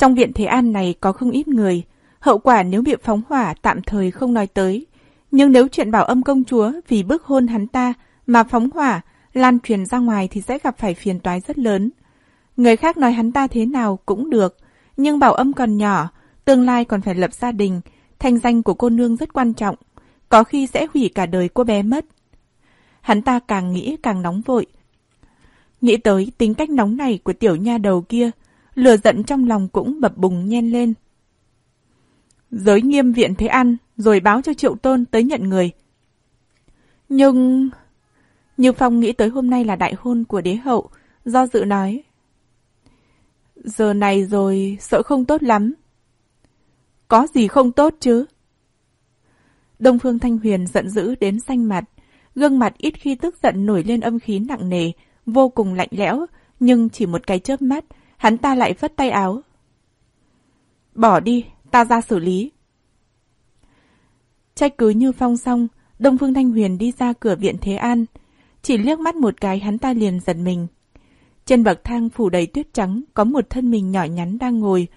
Trong viện Thế An này có không ít người, hậu quả nếu bị phóng hỏa tạm thời không nói tới. Nhưng nếu chuyện bảo âm công chúa vì bức hôn hắn ta mà phóng hỏa, lan truyền ra ngoài thì sẽ gặp phải phiền toái rất lớn. Người khác nói hắn ta thế nào cũng được, nhưng bảo âm còn nhỏ, tương lai còn phải lập gia đình, thanh danh của cô nương rất quan trọng, có khi sẽ hủy cả đời cô bé mất. Hắn ta càng nghĩ càng nóng vội. Nghĩ tới tính cách nóng này của tiểu nha đầu kia, lửa giận trong lòng cũng bập bùng nhen lên. Giới nghiêm viện thế ăn, rồi báo cho triệu tôn tới nhận người. Nhưng... Như Phong nghĩ tới hôm nay là đại hôn của đế hậu, do dự nói. Giờ này rồi, sợ không tốt lắm. Có gì không tốt chứ? Đông Phương Thanh Huyền giận dữ đến xanh mặt, gương mặt ít khi tức giận nổi lên âm khí nặng nề, vô cùng lạnh lẽo, nhưng chỉ một cái chớp mắt, hắn ta lại vất tay áo. Bỏ đi, ta ra xử lý. Trách cứ như phong xong, Đông Phương Thanh Huyền đi ra cửa viện Thế An. Chỉ liếc mắt một cái hắn ta liền giật mình. Trên bậc thang phủ đầy tuyết trắng có một thân mình nhỏ nhắn đang ngồi.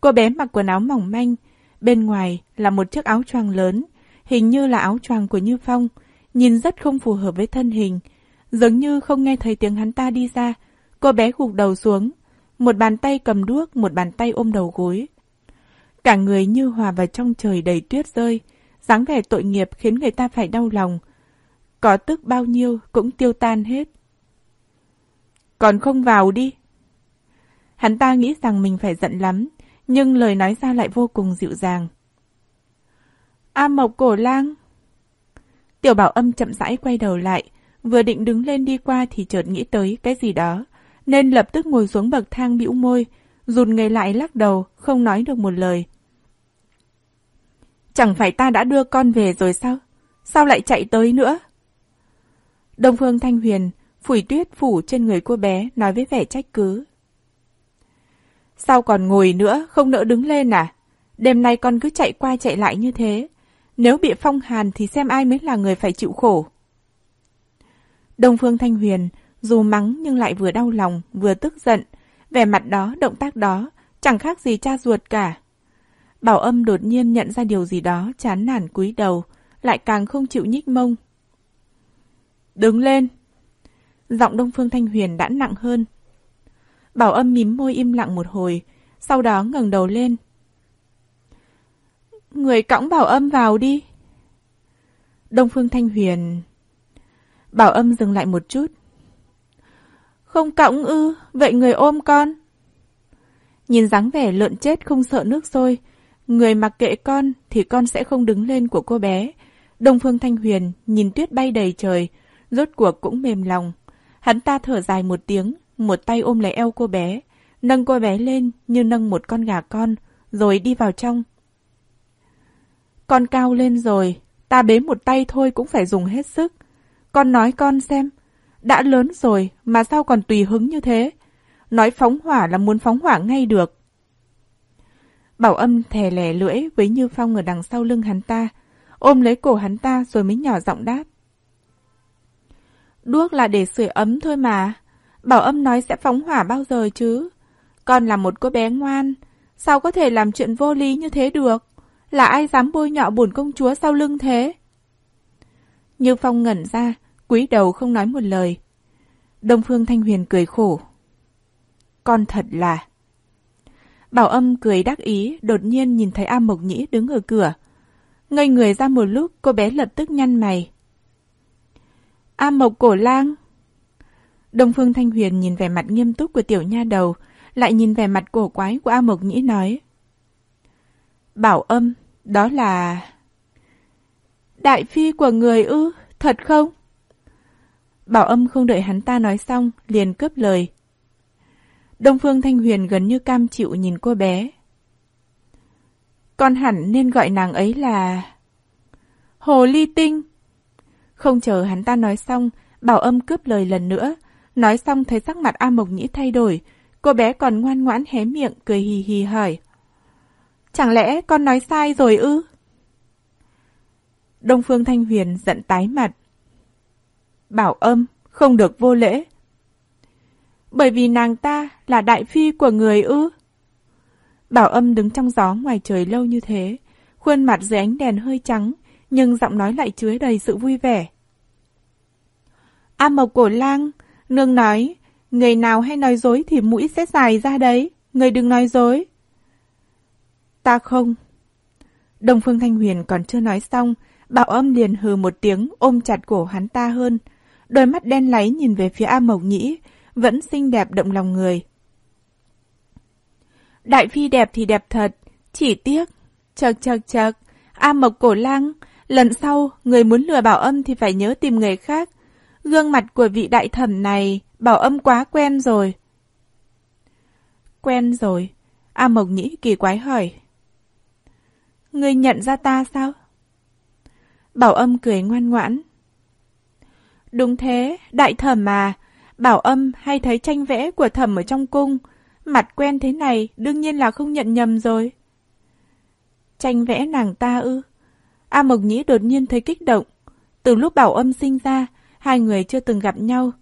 Cô bé mặc quần áo mỏng manh, bên ngoài là một chiếc áo choàng lớn, hình như là áo choàng của Như Phong, nhìn rất không phù hợp với thân hình. Giống như không nghe thấy tiếng hắn ta đi ra, cô bé gục đầu xuống, một bàn tay cầm đuốc, một bàn tay ôm đầu gối. Cả người như hòa vào trong trời đầy tuyết rơi, dáng vẻ tội nghiệp khiến người ta phải đau lòng. Có tức bao nhiêu cũng tiêu tan hết. Còn không vào đi. Hắn ta nghĩ rằng mình phải giận lắm, nhưng lời nói ra lại vô cùng dịu dàng. A Mộc Cổ Lang. Tiểu Bảo Âm chậm rãi quay đầu lại, vừa định đứng lên đi qua thì chợt nghĩ tới cái gì đó, nên lập tức ngồi xuống bậc thang bĩu môi, rụt người lại lắc đầu, không nói được một lời. Chẳng phải ta đã đưa con về rồi sao? Sao lại chạy tới nữa? Đông Phương Thanh Huyền phủi tuyết phủ trên người cô bé, nói với vẻ trách cứ. Sao còn ngồi nữa, không nỡ đứng lên à? Đêm nay con cứ chạy qua chạy lại như thế. Nếu bị phong hàn thì xem ai mới là người phải chịu khổ. Đông Phương Thanh Huyền, dù mắng nhưng lại vừa đau lòng, vừa tức giận. Vẻ mặt đó, động tác đó, chẳng khác gì cha ruột cả. Bảo âm đột nhiên nhận ra điều gì đó, chán nản cúi đầu, lại càng không chịu nhích mông. Đứng lên! Giọng Đông Phương Thanh Huyền đã nặng hơn. Bảo âm mím môi im lặng một hồi, sau đó ngẩng đầu lên. Người cõng bảo âm vào đi. Đông Phương Thanh Huyền... Bảo âm dừng lại một chút. Không cõng ư, vậy người ôm con. Nhìn dáng vẻ lợn chết không sợ nước sôi, người mặc kệ con thì con sẽ không đứng lên của cô bé. Đông Phương Thanh Huyền nhìn tuyết bay đầy trời, rốt cuộc cũng mềm lòng. Hắn ta thở dài một tiếng, một tay ôm lấy eo cô bé, nâng cô bé lên như nâng một con gà con, rồi đi vào trong. Con cao lên rồi, ta bế một tay thôi cũng phải dùng hết sức. Con nói con xem, đã lớn rồi mà sao còn tùy hứng như thế? Nói phóng hỏa là muốn phóng hỏa ngay được. Bảo âm thè lẻ lưỡi với Như Phong ở đằng sau lưng hắn ta, ôm lấy cổ hắn ta rồi mới nhỏ giọng đáp. Đuốc là để sưởi ấm thôi mà. Bảo âm nói sẽ phóng hỏa bao giờ chứ? Con là một cô bé ngoan, sao có thể làm chuyện vô lý như thế được? Là ai dám bôi nhọ bổn công chúa sau lưng thế? Như Phong ngẩn ra, cúi đầu không nói một lời. Đông Phương Thanh Huyền cười khổ. Con thật là... Bảo âm cười đắc ý, đột nhiên nhìn thấy A Mộc Nhĩ đứng ở cửa. Ngây người ra một lúc, cô bé lập tức nhăn mày. A Mộc Cổ Lang. Đông Phương Thanh Huyền nhìn vẻ mặt nghiêm túc của tiểu nha đầu, lại nhìn vẻ mặt cổ quái của A Mộc Nhĩ nói. Bảo âm, đó là... Đại phi của người ư, thật không? Bảo âm không đợi hắn ta nói xong, liền cướp lời. Đông Phương Thanh Huyền gần như cam chịu nhìn cô bé. Con hẳn nên gọi nàng ấy là... Hồ Ly Tinh. Không chờ hắn ta nói xong, bảo âm cướp lời lần nữa. Nói xong thấy sắc mặt A Mộc Nhĩ thay đổi. Cô bé còn ngoan ngoãn hé miệng, cười hì hì hỏi. Chẳng lẽ con nói sai rồi ư? Đông Phương Thanh Huyền giận tái mặt. Bảo âm, không được vô lễ. Bởi vì nàng ta là đại phi của người ư? Bảo âm đứng trong gió ngoài trời lâu như thế, khuôn mặt dưới ánh đèn hơi trắng, nhưng giọng nói lại chứa đầy sự vui vẻ. A Mộc Cổ Lang, nương nói, người nào hay nói dối thì mũi sẽ dài ra đấy, người đừng nói dối. Ta không. Đông Phương Thanh Huyền còn chưa nói xong, bảo âm liền hừ một tiếng ôm chặt cổ hắn ta hơn. Đôi mắt đen láy nhìn về phía A Mộc Nhĩ, vẫn xinh đẹp động lòng người. Đại phi đẹp thì đẹp thật, chỉ tiếc. Chật chật chật, A Mộc Cổ Lang, lần sau người muốn lừa bảo âm thì phải nhớ tìm người khác. Gương mặt của vị đại thẩm này, bảo âm quá quen rồi. Quen rồi. A Mộc Nhĩ kỳ quái hỏi. Người nhận ra ta sao? Bảo âm cười ngoan ngoãn. Đúng thế, đại thẩm mà. Bảo âm hay thấy tranh vẽ của thẩm ở trong cung. Mặt quen thế này, đương nhiên là không nhận nhầm rồi. Tranh vẽ nàng ta ư? A Mộc Nhĩ đột nhiên thấy kích động. Từ lúc bảo âm sinh ra, hai người chưa từng gặp nhau.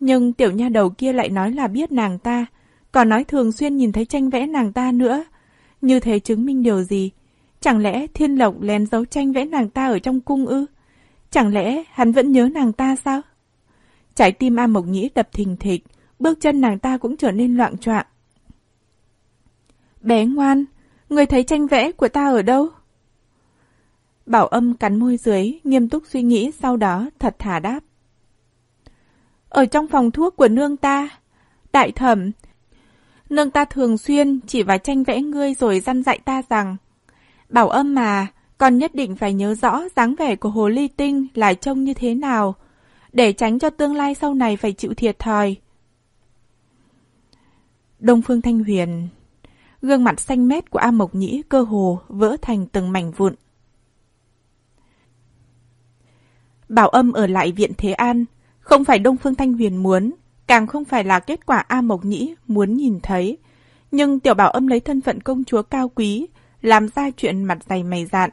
Nhưng tiểu nha đầu kia lại nói là biết nàng ta, còn nói thường xuyên nhìn thấy tranh vẽ nàng ta nữa. Như thế chứng minh điều gì? Chẳng lẽ thiên lộc lén giấu tranh vẽ nàng ta ở trong cung ư? Chẳng lẽ hắn vẫn nhớ nàng ta sao? Trái tim A Mộc Nhĩ đập thình thịch, bước chân nàng ta cũng trở nên loạn choạng. Bé ngoan, người thấy tranh vẽ của ta ở đâu? Bảo âm cắn môi dưới, nghiêm túc suy nghĩ sau đó thật thà đáp. Ở trong phòng thuốc của nương ta, đại thẩm, nương ta thường xuyên chỉ vào tranh vẽ ngươi rồi dăn dạy ta rằng Bảo âm mà, con nhất định phải nhớ rõ dáng vẻ của hồ ly tinh lại trông như thế nào, để tránh cho tương lai sau này phải chịu thiệt thòi. Đông Phương Thanh Huyền Gương mặt xanh mét của A Mộc Nhĩ cơ hồ vỡ thành từng mảnh vụn. Bảo âm ở lại viện Thế An, không phải Đông Phương Thanh Huyền muốn, càng không phải là kết quả A Mộc Nhĩ muốn nhìn thấy. Nhưng tiểu bảo âm lấy thân phận công chúa cao quý, làm ra chuyện mặt dày mày dạn,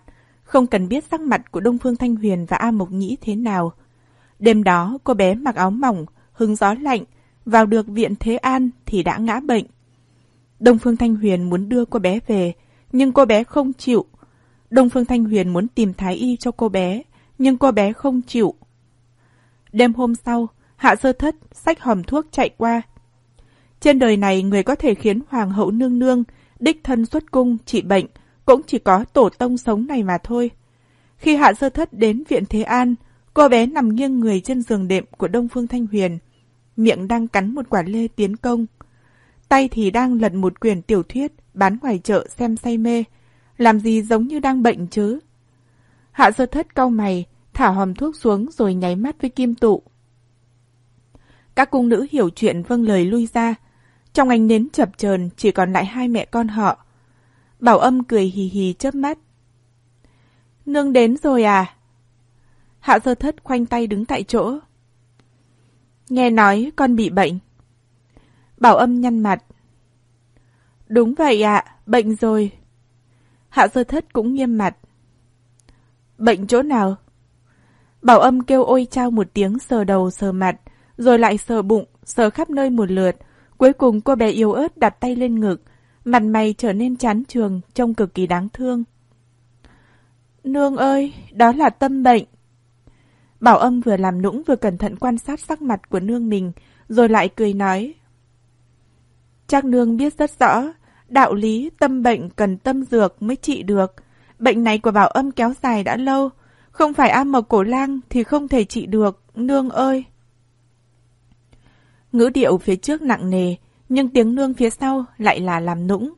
không cần biết sắc mặt của Đông Phương Thanh Huyền và A Mộc Nhĩ thế nào. Đêm đó, cô bé mặc áo mỏng, hứng gió lạnh, vào được viện Thế An thì đã ngã bệnh. Đông Phương Thanh Huyền muốn đưa cô bé về, nhưng cô bé không chịu. Đông Phương Thanh Huyền muốn tìm thái y cho cô bé, nhưng cô bé không chịu. Đêm hôm sau, Hạ Sơ Thất sách hòm thuốc chạy qua. Trên đời này người có thể khiến Hoàng hậu nương nương đích thân xuất cung trị bệnh, cũng chỉ có tổ tông sống này mà thôi. Khi Hạ Sơ Thất đến viện Thế An, cô bé nằm nghiêng người trên giường đệm của Đông Phương Thanh Huyền, miệng đang cắn một quả lê tiến công. Tay thì đang lật một quyển tiểu thuyết bán ngoài chợ xem say mê, làm gì giống như đang bệnh chứ. Hạ Sơ Thất cau mày, thả hòm thuốc xuống rồi nháy mắt với kim tụ. Các cung nữ hiểu chuyện vâng lời lui ra, trong ánh nến chập chờn chỉ còn lại hai mẹ con họ. Bảo âm cười hì hì chớp mắt. Nương đến rồi à? Hạ sơ thất khoanh tay đứng tại chỗ. Nghe nói con bị bệnh. Bảo âm nhăn mặt. Đúng vậy ạ, bệnh rồi. Hạ sơ thất cũng nghiêm mặt. Bệnh chỗ nào? Bảo âm kêu ôi trao một tiếng sờ đầu sờ mặt, rồi lại sờ bụng, sờ khắp nơi một lượt, Cuối cùng cô bé yếu ớt đặt tay lên ngực, mặt mày trở nên chán trường, trông cực kỳ đáng thương. Nương ơi, đó là tâm bệnh. Bảo âm vừa làm nũng vừa cẩn thận quan sát sắc mặt của nương mình, rồi lại cười nói. Chắc nương biết rất rõ, đạo lý tâm bệnh cần tâm dược mới trị được. Bệnh này của bảo âm kéo dài đã lâu, không phải am mộc cổ lang thì không thể trị được, nương ơi. Ngữ điệu phía trước nặng nề, nhưng tiếng nương phía sau lại là làm nũng.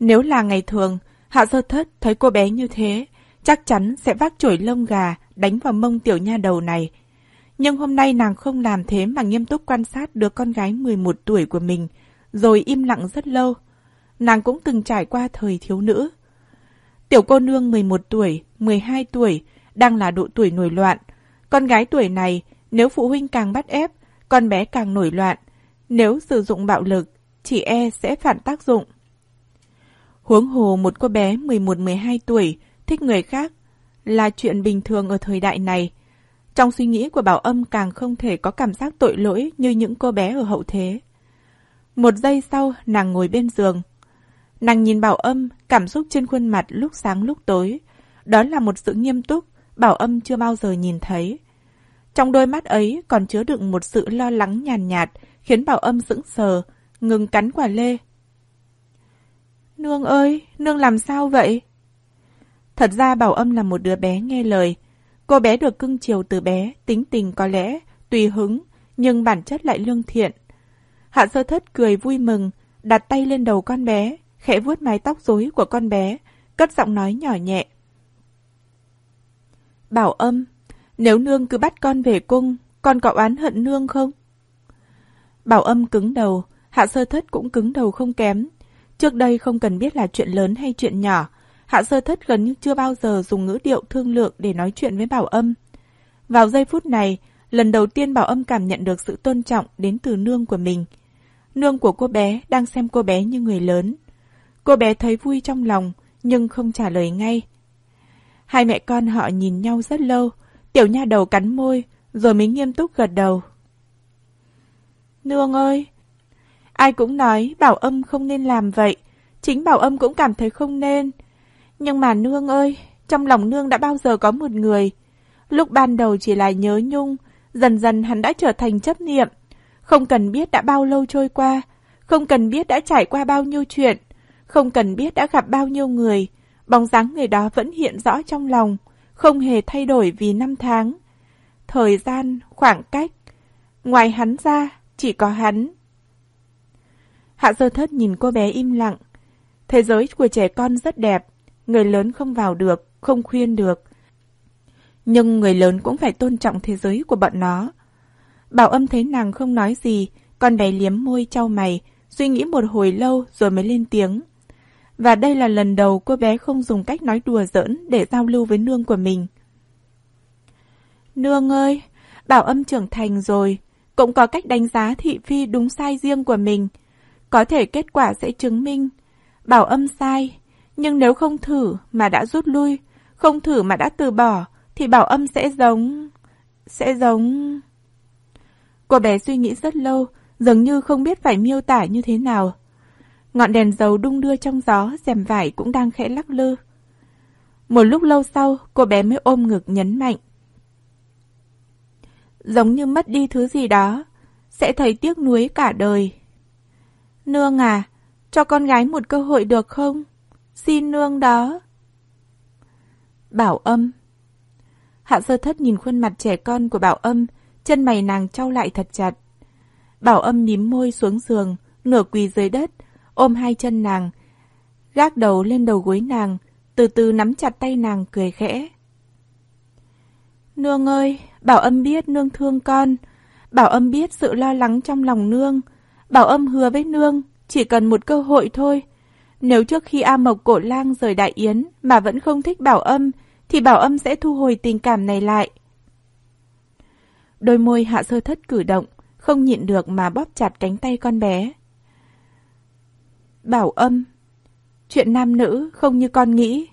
Nếu là ngày thường, Hạ Sơ Thất thấy cô bé như thế, chắc chắn sẽ vác chổi lông gà đánh vào mông tiểu nha đầu này. Nhưng hôm nay nàng không làm thế mà nghiêm túc quan sát đứa con gái 11 tuổi của mình, rồi im lặng rất lâu. Nàng cũng từng trải qua thời thiếu nữ. Tiểu cô nương 11 tuổi, 12 tuổi, đang là độ tuổi nổi loạn. Con gái tuổi này, nếu phụ huynh càng bắt ép, con bé càng nổi loạn. Nếu sử dụng bạo lực, chỉ e sẽ phản tác dụng. Huống hồ một cô bé 11-12 tuổi thích người khác là chuyện bình thường ở thời đại này. Trong suy nghĩ của Bảo Âm càng không thể có cảm giác tội lỗi như những cô bé ở hậu thế. Một giây sau, nàng ngồi bên giường. Nàng nhìn bảo âm, cảm xúc trên khuôn mặt lúc sáng lúc tối. Đó là một sự nghiêm túc, bảo âm chưa bao giờ nhìn thấy. Trong đôi mắt ấy còn chứa đựng một sự lo lắng nhàn nhạt, khiến bảo âm sững sờ, ngừng cắn quả lê. Nương ơi, nương làm sao vậy? Thật ra bảo âm là một đứa bé nghe lời. Cô bé được cưng chiều từ bé, tính tình có lẽ, tùy hứng, nhưng bản chất lại lương thiện. Hạ sơ thất cười vui mừng, đặt tay lên đầu con bé, khẽ vuốt mái tóc rối của con bé, cất giọng nói nhỏ nhẹ. Bảo âm, nếu nương cứ bắt con về cung, con có oán hận nương không? Bảo âm cứng đầu, hạ sơ thất cũng cứng đầu không kém. Trước đây không cần biết là chuyện lớn hay chuyện nhỏ, hạ sơ thất gần như chưa bao giờ dùng ngữ điệu thương lượng để nói chuyện với bảo âm. Vào giây phút này, lần đầu tiên bảo âm cảm nhận được sự tôn trọng đến từ nương của mình. Nương của cô bé đang xem cô bé như người lớn. Cô bé thấy vui trong lòng, nhưng không trả lời ngay. Hai mẹ con họ nhìn nhau rất lâu, tiểu nha đầu cắn môi, rồi mới nghiêm túc gật đầu. Nương ơi! Ai cũng nói bảo âm không nên làm vậy, chính bảo âm cũng cảm thấy không nên. Nhưng mà nương ơi, trong lòng nương đã bao giờ có một người. Lúc ban đầu chỉ là nhớ nhung, dần dần hắn đã trở thành chấp niệm. Không cần biết đã bao lâu trôi qua, không cần biết đã trải qua bao nhiêu chuyện, không cần biết đã gặp bao nhiêu người, bóng dáng người đó vẫn hiện rõ trong lòng, không hề thay đổi vì năm tháng. Thời gian, khoảng cách, ngoài hắn ra, chỉ có hắn. Hạ sơ thất nhìn cô bé im lặng. Thế giới của trẻ con rất đẹp, người lớn không vào được, không khuyên được. Nhưng người lớn cũng phải tôn trọng thế giới của bọn nó. Bảo âm thấy nàng không nói gì, con bé liếm môi trao mày, suy nghĩ một hồi lâu rồi mới lên tiếng. Và đây là lần đầu cô bé không dùng cách nói đùa giỡn để giao lưu với nương của mình. Nương ơi, bảo âm trưởng thành rồi, cũng có cách đánh giá thị phi đúng sai riêng của mình. Có thể kết quả sẽ chứng minh. Bảo âm sai, nhưng nếu không thử mà đã rút lui, không thử mà đã từ bỏ, thì bảo âm sẽ giống... sẽ giống... Cô bé suy nghĩ rất lâu, dường như không biết phải miêu tả như thế nào. Ngọn đèn dầu đung đưa trong gió, rèm vải cũng đang khẽ lắc lư. Một lúc lâu sau, cô bé mới ôm ngực nhấn mạnh. Giống như mất đi thứ gì đó, sẽ thấy tiếc nuối cả đời. Nương à, cho con gái một cơ hội được không? Xin nương đó. Bảo âm Hạ sơ thất nhìn khuôn mặt trẻ con của bảo âm, chân mày nàng trao lại thật chặt. Bảo âm nhím môi xuống giường, nửa quỳ dưới đất, ôm hai chân nàng, gác đầu lên đầu gối nàng, từ từ nắm chặt tay nàng cười khẽ. Nương ơi, bảo âm biết nương thương con, bảo âm biết sự lo lắng trong lòng nương, bảo âm hứa với nương, chỉ cần một cơ hội thôi. Nếu trước khi A Mộc Cổ Lang rời Đại Yến mà vẫn không thích bảo âm, thì bảo âm sẽ thu hồi tình cảm này lại. Đôi môi hạ sơ thất cử động, không nhịn được mà bóp chặt cánh tay con bé. Bảo âm, chuyện nam nữ không như con nghĩ.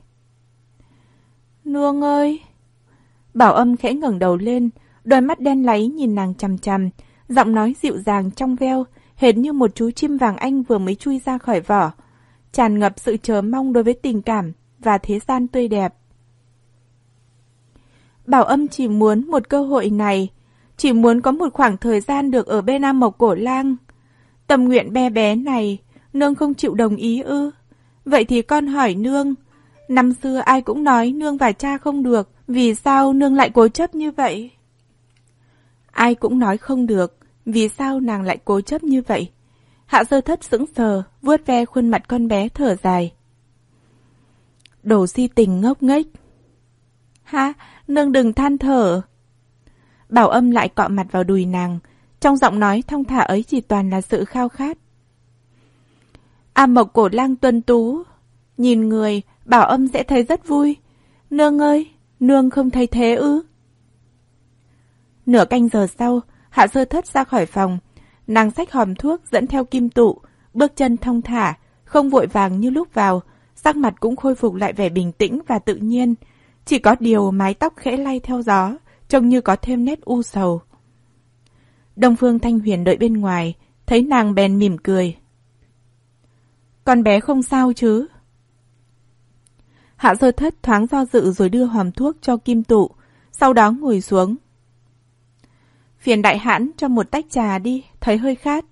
Nương ơi! Bảo âm khẽ ngẩng đầu lên, đôi mắt đen láy nhìn nàng chằm chằm, giọng nói dịu dàng trong veo, hệt như một chú chim vàng anh vừa mới chui ra khỏi vỏ, tràn ngập sự chờ mong đối với tình cảm và thế gian tươi đẹp. Bảo âm chỉ muốn một cơ hội này, chỉ muốn có một khoảng thời gian được ở bên Nam Mộc Cổ Lang. Tâm nguyện bé bé này, nương không chịu đồng ý ư? Vậy thì con hỏi nương, năm xưa ai cũng nói nương và cha không được, vì sao nương lại cố chấp như vậy? Ai cũng nói không được, vì sao nàng lại cố chấp như vậy? Hạ sơ thất sững sờ, vuốt ve khuôn mặt con bé thở dài. Đồ si tình ngốc nghếch. Ha, nương đừng than thở. Bảo âm lại cọ mặt vào đùi nàng, trong giọng nói thong thả ấy chỉ toàn là sự khao khát. A mộc cổ lang tuân tú, nhìn người, bảo âm sẽ thấy rất vui. Nương ơi, nương không thấy thế ư? Nửa canh giờ sau, hạ sơ thất ra khỏi phòng, nàng sách hòm thuốc dẫn theo kim tụ, bước chân thong thả, không vội vàng như lúc vào, sắc mặt cũng khôi phục lại vẻ bình tĩnh và tự nhiên, chỉ có điều mái tóc khẽ lay theo gió, trông như có thêm nét u sầu. Đông Phương Thanh Huyền đợi bên ngoài, thấy nàng bèn mỉm cười. con bé không sao chứ? Hạ sơ thất thoáng do dự rồi đưa hòm thuốc cho kim tụ, sau đó ngồi xuống. Phiền đại hãn cho một tách trà đi, thấy hơi khát.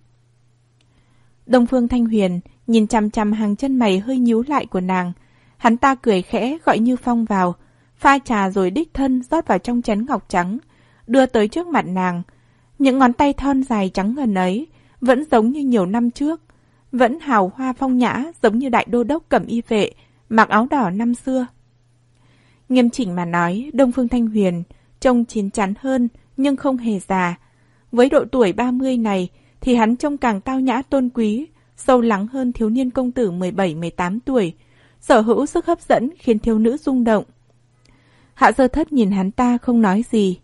Đông Phương Thanh Huyền nhìn chằm chằm hàng chân mày hơi nhíu lại của nàng. Hắn ta cười khẽ gọi Như Phong vào, pha trà rồi đích thân rót vào trong chén ngọc trắng, đưa tới trước mặt nàng. Những ngón tay thon dài trắng ngần ấy vẫn giống như nhiều năm trước, vẫn hào hoa phong nhã giống như đại đô đốc cẩm y vệ, mặc áo đỏ năm xưa. Nghiêm chỉnh mà nói, Đông Phương Thanh Huyền trông chín chắn hơn nhưng không hề già. Với độ tuổi 30 này thì hắn trông càng cao nhã tôn quý, sâu lắng hơn thiếu niên công tử 17-18 tuổi, sở hữu sức hấp dẫn khiến thiếu nữ rung động. Hạ sơ thất nhìn hắn ta không nói gì.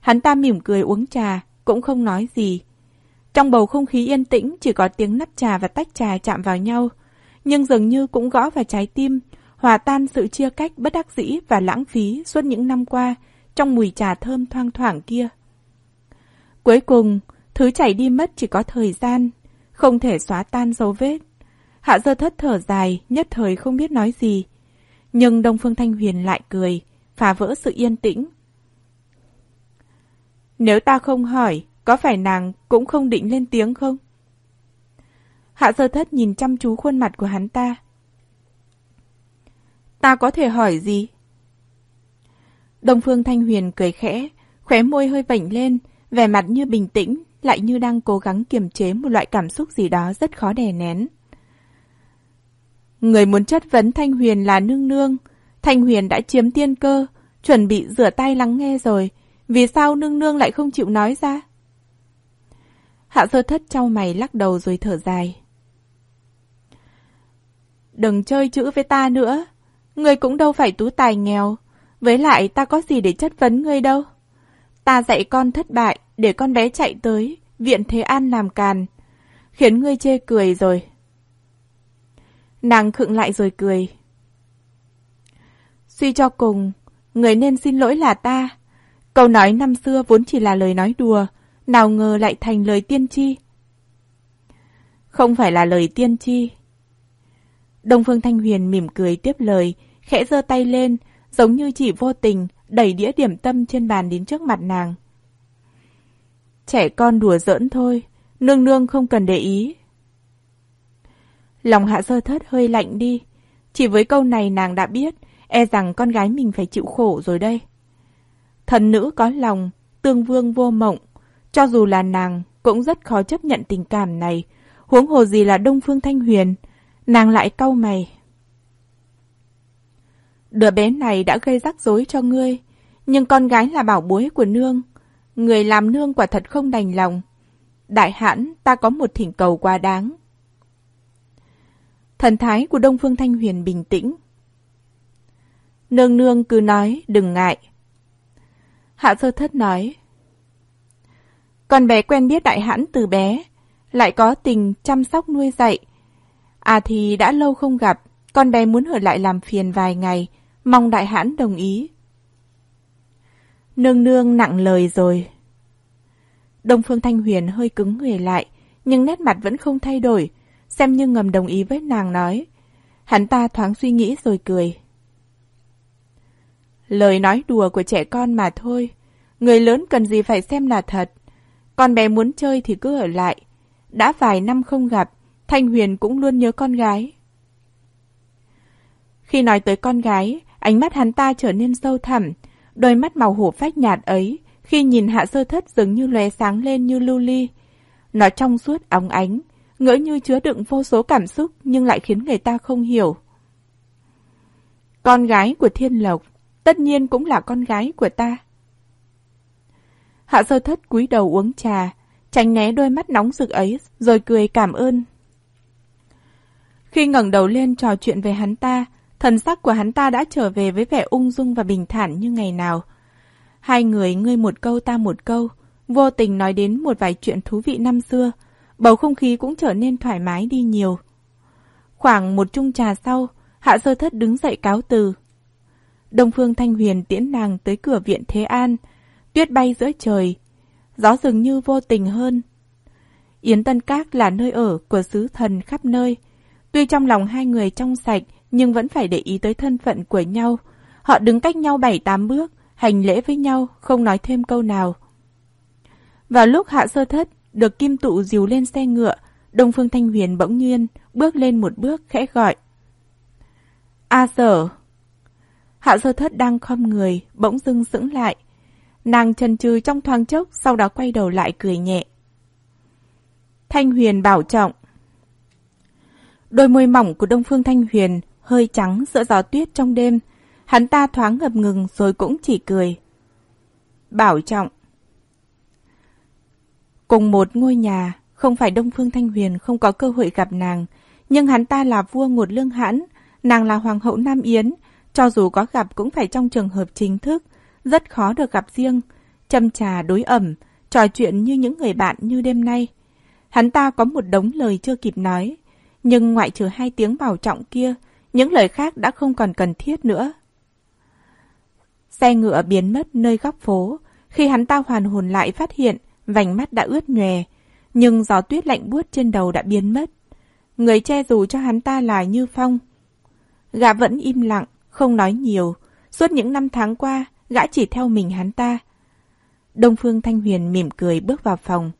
Hắn ta mỉm cười uống trà, cũng không nói gì. Trong bầu không khí yên tĩnh chỉ có tiếng nắp trà và tách trà chạm vào nhau, nhưng dường như cũng gõ vào trái tim, hòa tan sự chia cách bất đắc dĩ và lãng phí suốt những năm qua trong mùi trà thơm thoang thoảng kia. Cuối cùng, thứ chảy đi mất chỉ có thời gian, không thể xóa tan dấu vết. Hạ dơ thất thở dài, nhất thời không biết nói gì. Nhưng Đông Phương Thanh Huyền lại cười, phá vỡ sự yên tĩnh. Nếu ta không hỏi, có phải nàng cũng không định lên tiếng không? Hạ sơ thất nhìn chăm chú khuôn mặt của hắn ta. Ta có thể hỏi gì? Đông Phương Thanh Huyền cười khẽ, khóe môi hơi vảnh lên, vẻ mặt như bình tĩnh, lại như đang cố gắng kiềm chế một loại cảm xúc gì đó rất khó đè nén. Người muốn chất vấn Thanh Huyền là nương nương. Thanh Huyền đã chiếm tiên cơ, chuẩn bị rửa tay lắng nghe rồi. Vì sao nương nương lại không chịu nói ra? Hạ sơ thất trao mày lắc đầu rồi thở dài. Đừng chơi chữ với ta nữa. Ngươi cũng đâu phải tú tài nghèo. Với lại ta có gì để chất vấn ngươi đâu. Ta dạy con thất bại để con bé chạy tới, viện Thế An làm càn. Khiến ngươi chê cười rồi. Nàng khựng lại rồi cười. Suy cho cùng, người nên xin lỗi là ta. Câu nói năm xưa vốn chỉ là lời nói đùa, nào ngờ lại thành lời tiên tri. Không phải là lời tiên tri. Đông Phương Thanh Huyền mỉm cười tiếp lời, khẽ giơ tay lên, giống như chỉ vô tình, đẩy đĩa điểm tâm trên bàn đến trước mặt nàng. Trẻ con đùa giỡn thôi, nương nương không cần để ý. Lòng hạ sơ thất hơi lạnh đi, chỉ với câu này nàng đã biết, e rằng con gái mình phải chịu khổ rồi đây. Thần nữ có lòng, tương vương vô mộng, cho dù là nàng cũng rất khó chấp nhận tình cảm này, huống hồ gì là Đông Phương Thanh Huyền, nàng lại cau mày. Đứa bé này đã gây rắc rối cho ngươi, nhưng con gái là bảo bối của nương. Người làm nương quả thật không đành lòng. Đại hãn, ta có một thỉnh cầu quá đáng. Thần thái của Đông Phương Thanh Huyền bình tĩnh. Nương nương cứ nói, đừng ngại. Hạ sơ thất nói. Con bé quen biết đại hãn từ bé, lại có tình chăm sóc nuôi dạy. À thì đã lâu không gặp, con bé muốn ở lại làm phiền vài ngày, mong đại hãn đồng ý. Nương nương nặng lời rồi. Đông Phương Thanh Huyền hơi cứng người lại, nhưng nét mặt vẫn không thay đổi, xem như ngầm đồng ý với nàng nói. Hắn ta thoáng suy nghĩ rồi cười. Lời nói đùa của trẻ con mà thôi, người lớn cần gì phải xem là thật. Con bé muốn chơi thì cứ ở lại. Đã vài năm không gặp, Thanh Huyền cũng luôn nhớ con gái. Khi nói tới con gái, ánh mắt hắn ta trở nên sâu thẳm, đôi mắt màu hổ phách nhạt ấy, khi nhìn hạ sơ thất dường như lóe sáng lên như lưu ly. Nó trong suốt óng ánh, ngỡ như chứa đựng vô số cảm xúc nhưng lại khiến người ta không hiểu. Con gái của Thiên Lộc, tất nhiên cũng là con gái của ta. Hạ sơ thất cúi đầu uống trà, tránh né đôi mắt nóng rực ấy, rồi cười cảm ơn. Khi ngẩng đầu lên trò chuyện về hắn ta, thần sắc của hắn ta đã trở về với vẻ ung dung và bình thản như ngày nào. Hai người ngươi một câu ta một câu, vô tình nói đến một vài chuyện thú vị năm xưa, bầu không khí cũng trở nên thoải mái đi nhiều. Khoảng một chung trà sau, Hạ Sơ Thất đứng dậy cáo từ. Đông Phương Thanh Huyền tiễn nàng tới cửa viện Thế An, tuyết bay giữa trời, gió dường như vô tình hơn. Yến Tân Các là nơi ở của sứ thần khắp nơi, Tuy trong lòng hai người trong sạch, nhưng vẫn phải để ý tới thân phận của nhau. Họ đứng cách nhau bảy tám bước, hành lễ với nhau, không nói thêm câu nào. Vào lúc hạ sơ thất, được kim tụ dìu lên xe ngựa, Đông Phương Thanh Huyền bỗng nhiên, bước lên một bước khẽ gọi. A sở! Hạ sơ thất đang khom người, bỗng dưng sững lại. Nàng chần chừ trong thoáng chốc, sau đó quay đầu lại cười nhẹ. Thanh Huyền bảo trọng. Đôi môi mỏng của Đông Phương Thanh Huyền hơi trắng giữa gió tuyết trong đêm. Hắn ta thoáng ngập ngừng rồi cũng chỉ cười. Bảo trọng. Cùng một ngôi nhà, không phải Đông Phương Thanh Huyền không có cơ hội gặp nàng, nhưng hắn ta là vua ngột lương hãn, nàng là hoàng hậu Nam Yến, cho dù có gặp cũng phải trong trường hợp chính thức, rất khó được gặp riêng, châm trà đối ẩm, trò chuyện như những người bạn như đêm nay. Hắn ta có một đống lời chưa kịp nói, nhưng ngoại trừ hai tiếng bảo trọng kia, những lời khác đã không còn cần thiết nữa. Xe ngựa biến mất nơi góc phố, khi hắn ta hoàn hồn lại phát hiện vành mắt đã ướt nhòe, nhưng gió tuyết lạnh buốt trên đầu đã biến mất. Người che dù cho hắn ta là Như Phong. Gã vẫn im lặng, không nói nhiều. Suốt những năm tháng qua, gã chỉ theo mình hắn ta. Đông Phương Thanh Huyền mỉm cười bước vào phòng.